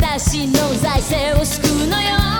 私の財政を救うのよ。